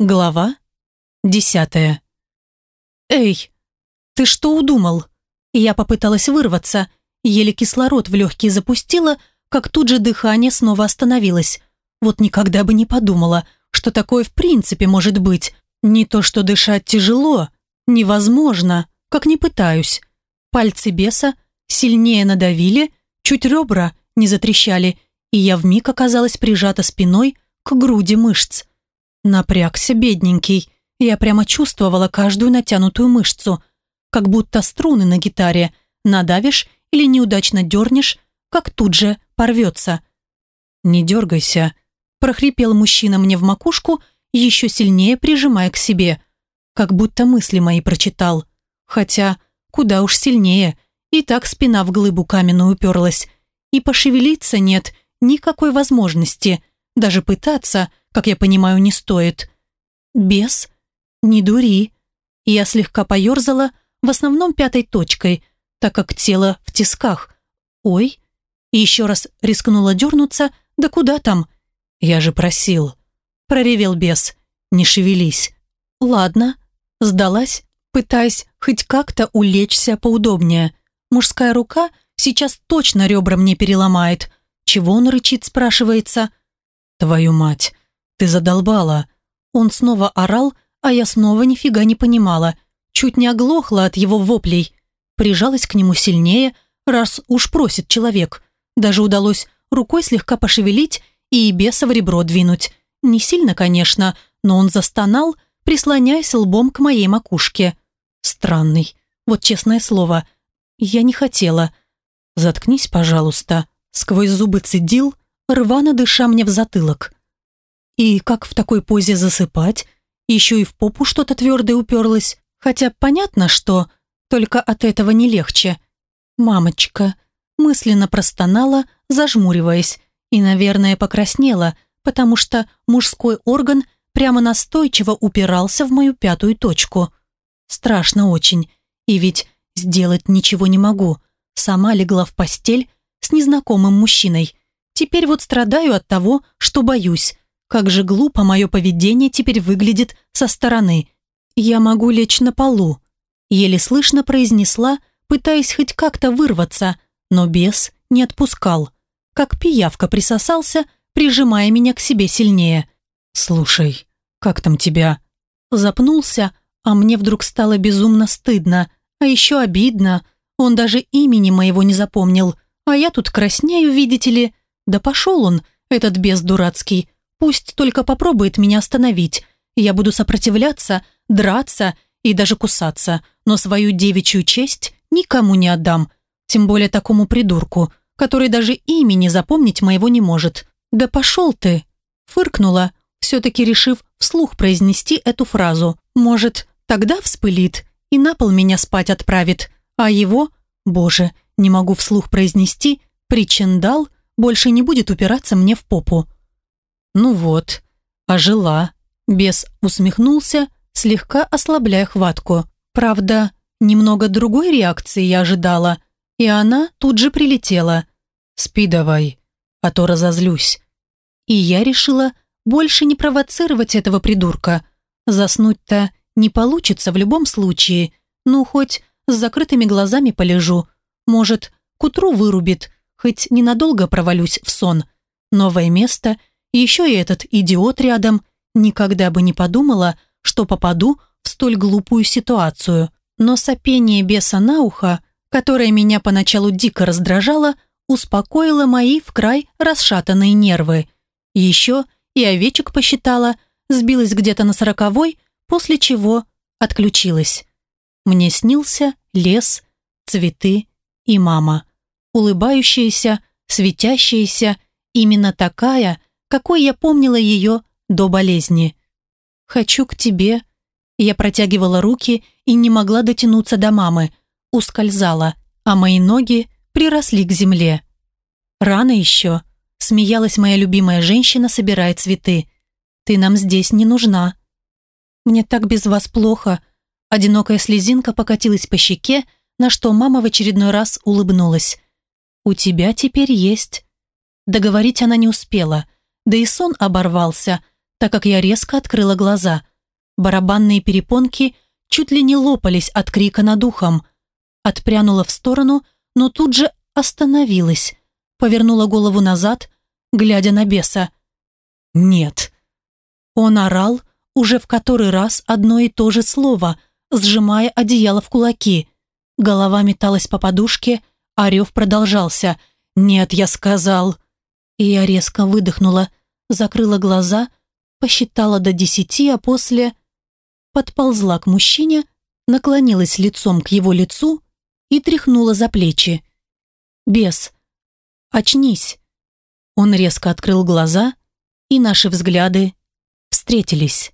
Глава десятая. «Эй, ты что удумал?» Я попыталась вырваться, еле кислород в легкие запустила, как тут же дыхание снова остановилось. Вот никогда бы не подумала, что такое в принципе может быть. Не то что дышать тяжело, невозможно, как не пытаюсь. Пальцы беса сильнее надавили, чуть ребра не затрещали, и я вмиг оказалась прижата спиной к груди мышц. Напрягся бедненький. Я прямо чувствовала каждую натянутую мышцу. Как будто струны на гитаре. Надавишь или неудачно дернешь, как тут же порвется. «Не дергайся», – прохрипел мужчина мне в макушку, еще сильнее прижимая к себе. Как будто мысли мои прочитал. Хотя, куда уж сильнее. И так спина в глыбу каменную уперлась. И пошевелиться нет никакой возможности. Даже пытаться, как я понимаю, не стоит. Бес? Не дури. Я слегка поерзала, в основном пятой точкой, так как тело в тисках. Ой. И еще раз рискнула дернуться, да куда там? Я же просил. Проревел бес. Не шевелись. Ладно. Сдалась, пытаясь хоть как-то улечься поудобнее. Мужская рука сейчас точно ребра мне переломает. Чего он рычит, спрашивается? Твою мать. «Ты задолбала!» Он снова орал, а я снова нифига не понимала. Чуть не оглохла от его воплей. Прижалась к нему сильнее, раз уж просит человек. Даже удалось рукой слегка пошевелить и беса в ребро двинуть. Не сильно, конечно, но он застонал, прислоняясь лбом к моей макушке. Странный. Вот честное слово. Я не хотела. «Заткнись, пожалуйста», — сквозь зубы цедил, рвано дыша мне в затылок. И как в такой позе засыпать? Еще и в попу что-то твердое уперлось. Хотя понятно, что... Только от этого не легче. «Мамочка», мысленно простонала, зажмуриваясь, и, наверное, покраснела, потому что мужской орган прямо настойчиво упирался в мою пятую точку. Страшно очень. И ведь сделать ничего не могу. Сама легла в постель с незнакомым мужчиной. Теперь вот страдаю от того, что боюсь. Как же глупо мое поведение теперь выглядит со стороны. Я могу лечь на полу. Еле слышно произнесла, пытаясь хоть как-то вырваться, но бес не отпускал. Как пиявка присосался, прижимая меня к себе сильнее. «Слушай, как там тебя?» Запнулся, а мне вдруг стало безумно стыдно, а еще обидно. Он даже имени моего не запомнил, а я тут краснею, видите ли. Да пошел он, этот бес дурацкий. Пусть только попробует меня остановить. Я буду сопротивляться, драться и даже кусаться, но свою девичью честь никому не отдам. Тем более такому придурку, который даже имени запомнить моего не может. «Да пошел ты!» Фыркнула, все-таки решив вслух произнести эту фразу. «Может, тогда вспылит и на пол меня спать отправит, а его, боже, не могу вслух произнести, причиндал, больше не будет упираться мне в попу». «Ну вот, ожила». Бес усмехнулся, слегка ослабляя хватку. Правда, немного другой реакции я ожидала, и она тут же прилетела. «Спи давай, а то разозлюсь». И я решила больше не провоцировать этого придурка. Заснуть-то не получится в любом случае. Ну, хоть с закрытыми глазами полежу. Может, к утру вырубит, хоть ненадолго провалюсь в сон. Новое место еще и этот идиот рядом. Никогда бы не подумала, что попаду в столь глупую ситуацию. Но сопение беса на ухо, которое меня поначалу дико раздражало, успокоило мои в край расшатанные нервы. Еще и овечек посчитала, сбилась где-то на сороковой, после чего отключилась. Мне снился лес, цветы и мама. Улыбающаяся, светящаяся, именно такая, какой я помнила ее до болезни. «Хочу к тебе». Я протягивала руки и не могла дотянуться до мамы, ускользала, а мои ноги приросли к земле. «Рано еще», — смеялась моя любимая женщина, собирая цветы. «Ты нам здесь не нужна». «Мне так без вас плохо», Одинокая слезинка покатилась по щеке, на что мама в очередной раз улыбнулась. «У тебя теперь есть». Договорить она не успела да и сон оборвался, так как я резко открыла глаза. Барабанные перепонки чуть ли не лопались от крика над ухом. Отпрянула в сторону, но тут же остановилась. Повернула голову назад, глядя на беса. «Нет». Он орал уже в который раз одно и то же слово, сжимая одеяло в кулаки. Голова металась по подушке, а продолжался. «Нет, я сказал». И я резко выдохнула, закрыла глаза, посчитала до десяти, а после подползла к мужчине, наклонилась лицом к его лицу и тряхнула за плечи. «Бес, очнись!» Он резко открыл глаза, и наши взгляды встретились.